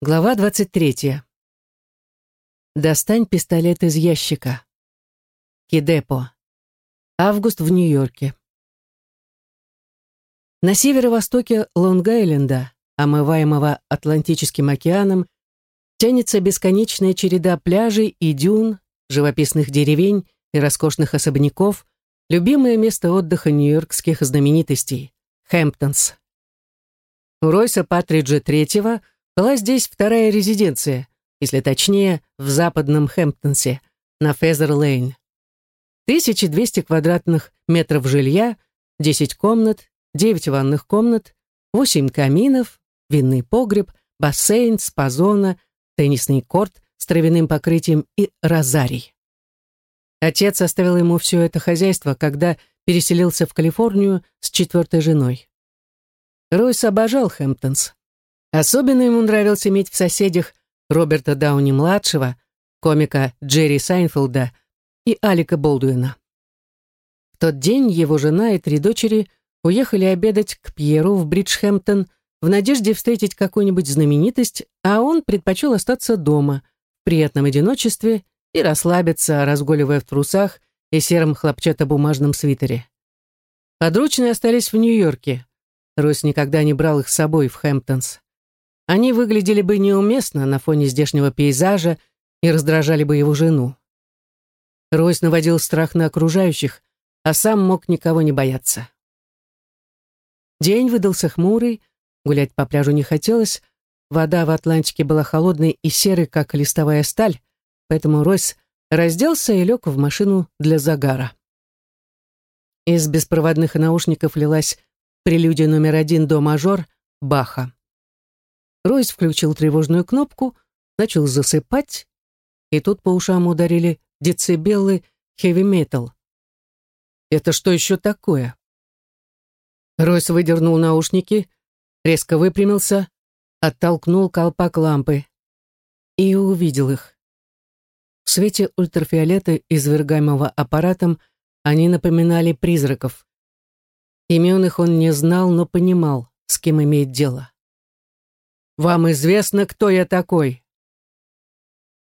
Глава 23. Достань пистолет из ящика. Кидепо. Август в Нью-Йорке. На северо-востоке Лонг-Айленда, омываемого Атлантическим океаном, тянется бесконечная череда пляжей и дюн, живописных деревень и роскошных особняков, любимое место отдыха нью-йоркских знаменитостей – Хэмптонс. У Ройса Патриджа III – была здесь вторая резиденция, если точнее, в западном Хэмптонсе, на Фезер-Лейн. 1200 квадратных метров жилья, 10 комнат, 9 ванных комнат, 8 каминов, винный погреб, бассейн, спа-зона, теннисный корт с травяным покрытием и розарий. Отец оставил ему все это хозяйство, когда переселился в Калифорнию с четвертой женой. Ройс обожал Хэмптонс. Особенно ему нравилось иметь в соседях Роберта Дауни-младшего, комика Джерри Сайнфилда и Алика Болдуина. В тот день его жена и три дочери уехали обедать к Пьеру в Бриджхэмптон в надежде встретить какую-нибудь знаменитость, а он предпочел остаться дома, в приятном одиночестве и расслабиться, разгуливая в трусах и сером хлопчатобумажном свитере. Подручные остались в Нью-Йорке. Ройс никогда не брал их с собой в Хэмптонс. Они выглядели бы неуместно на фоне здешнего пейзажа и раздражали бы его жену. Ройс наводил страх на окружающих, а сам мог никого не бояться. День выдался хмурый, гулять по пляжу не хотелось, вода в Атлантике была холодной и серой, как листовая сталь, поэтому Ройс разделся и лег в машину для загара. Из беспроводных наушников лилась прелюдия номер один до мажор Баха. Ройс включил тревожную кнопку, начал засыпать, и тут по ушам ударили децибелы хэви-метал. Это что еще такое? Ройс выдернул наушники, резко выпрямился, оттолкнул колпак лампы и увидел их. В свете ультрафиолета, извергаемого аппаратом, они напоминали призраков. Имен их он не знал, но понимал, с кем имеет дело. Вам известно, кто я такой?»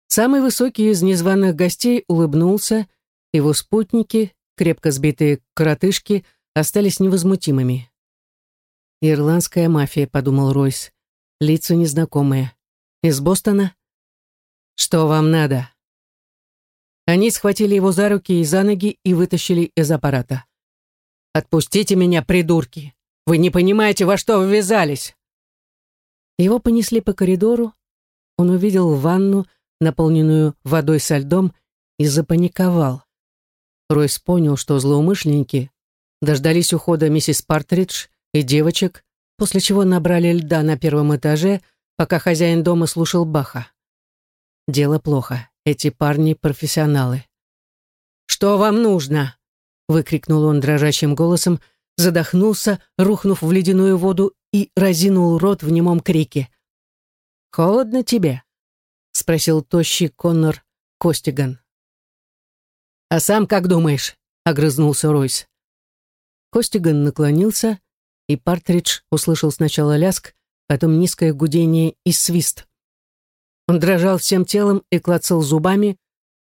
Самый высокий из незваных гостей улыбнулся, его спутники, крепко сбитые коротышки, остались невозмутимыми. «Ирландская мафия», — подумал Ройс. «Лица незнакомые. Из Бостона?» «Что вам надо?» Они схватили его за руки и за ноги и вытащили из аппарата. «Отпустите меня, придурки! Вы не понимаете, во что ввязались!» Его понесли по коридору, он увидел ванну, наполненную водой со льдом, и запаниковал. Ройс понял, что злоумышленники дождались ухода миссис Партридж и девочек, после чего набрали льда на первом этаже, пока хозяин дома слушал Баха. Дело плохо, эти парни профессионалы. «Что вам нужно?» — выкрикнул он дрожащим голосом, задохнулся, рухнув в ледяную воду и разинул рот в немом крике. «Холодно тебе?» — спросил тощий Коннор Костиган. «А сам как думаешь?» — огрызнулся Ройс. Костиган наклонился, и Партридж услышал сначала ляск, потом низкое гудение и свист. Он дрожал всем телом и клацал зубами,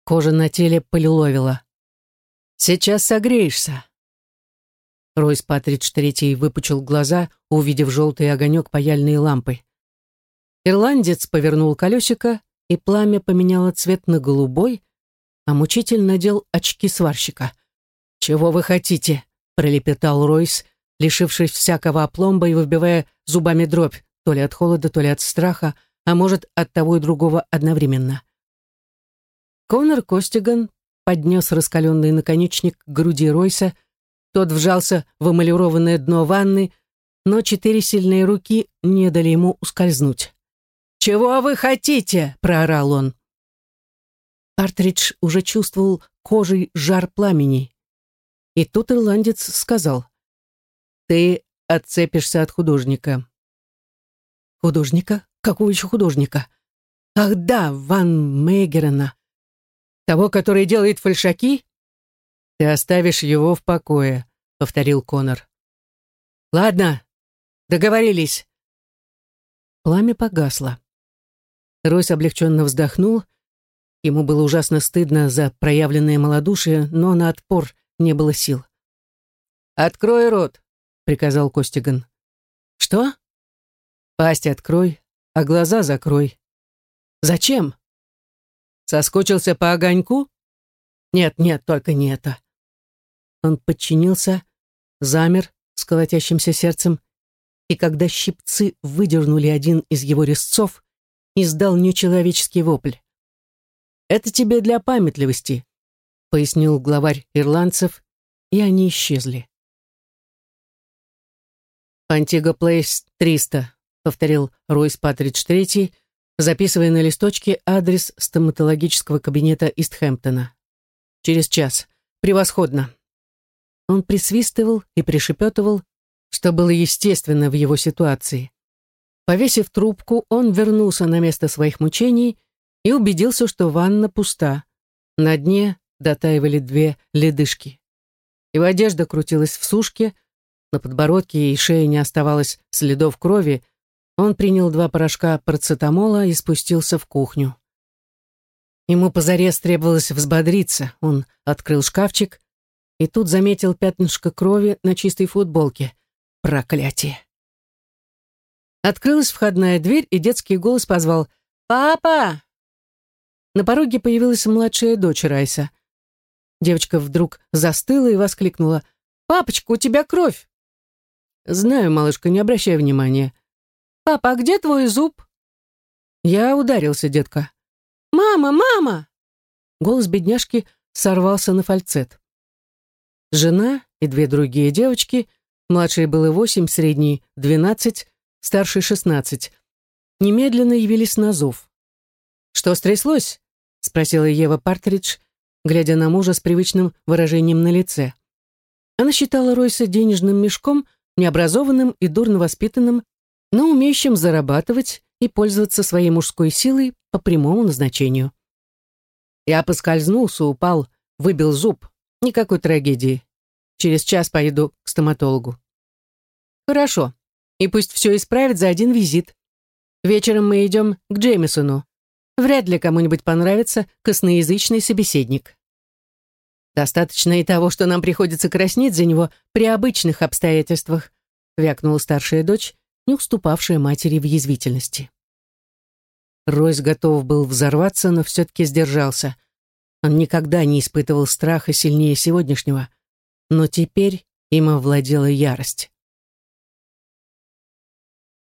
кожа на теле полиловила. «Сейчас согреешься», Ройс Патридж Третий выпучил глаза, увидев желтый огонек паяльной лампы. Ирландец повернул колесико, и пламя поменяло цвет на голубой, а мучитель надел очки сварщика. «Чего вы хотите?» — пролепетал Ройс, лишившись всякого опломба и выбивая зубами дробь, то ли от холода, то ли от страха, а может, от того и другого одновременно. Конор Костиган поднес раскаленный наконечник к груди Ройса, тот вжался в эмалированное дно ванны, но четыре сильные руки не дали ему ускользнуть. «Чего вы хотите?» — проорал он. Артридж уже чувствовал кожей жар пламени. И тут ирландец сказал, «Ты отцепишься от художника». «Художника? Какого еще художника?» «Ах да, Ван Мейгерена. Того, который делает фальшаки?» «Ты оставишь его в покое», — повторил Конор. «Ладно, договорились». Пламя погасло. Ройс облегченно вздохнул. Ему было ужасно стыдно за проявленное малодушие, но на отпор не было сил. «Открой рот», — приказал Костиган. «Что?» «Пасть открой, а глаза закрой». «Зачем?» «Соскучился по огоньку?» «Нет, нет, только не это». Он подчинился, замер с колотящимся сердцем, и когда щипцы выдернули один из его резцов, издал нечеловеческий вопль. «Это тебе для памятливости», — пояснил главарь ирландцев, и они исчезли. «Антиго Плейс 300», — повторил Ройс Патридж III, записывая на листочке адрес стоматологического кабинета Истхэмптона. «Через час. Превосходно». Он присвистывал и пришепетывал, что было естественно в его ситуации. Повесив трубку, он вернулся на место своих мучений и убедился, что ванна пуста. На дне дотаивали две ледышки. Его одежда крутилась в сушке, на подбородке и шее не оставалось следов крови, он принял два порошка парацетамола и спустился в кухню. Ему позарез требовалось взбодриться. Он открыл шкафчик и тут заметил пятнышко крови на чистой футболке. Проклятие! Открылась входная дверь, и детский голос позвал «Папа!». На пороге появилась младшая дочь Райса. Девочка вдруг застыла и воскликнула «Папочка, у тебя кровь!» «Знаю, малышка, не обращай внимания». «Папа, а где твой зуб?» «Я ударился, детка». «Мама, мама!» Голос бедняжки сорвался на фальцет. Жена и две другие девочки, младшей было восемь, средней — двенадцать, старшей — шестнадцать, немедленно явились на зов. «Что стряслось?» — спросила Ева Партридж, глядя на мужа с привычным выражением на лице. Она считала Ройса денежным мешком, необразованным и дурно воспитанным, но умеющим зарабатывать и пользоваться своей мужской силой по прямому назначению. Я поскользнулся, упал, выбил зуб. Никакой трагедии. Через час поеду к стоматологу. Хорошо. И пусть все исправит за один визит. Вечером мы идем к Джеймисону. Вряд ли кому-нибудь понравится косноязычный собеседник. «Достаточно и того, что нам приходится краснеть за него при обычных обстоятельствах», вякнула старшая дочь, не уступавшая матери в язвительности. Ройс готов был взорваться, но все-таки сдержался. Он никогда не испытывал страха сильнее сегодняшнего, но теперь им овладела ярость.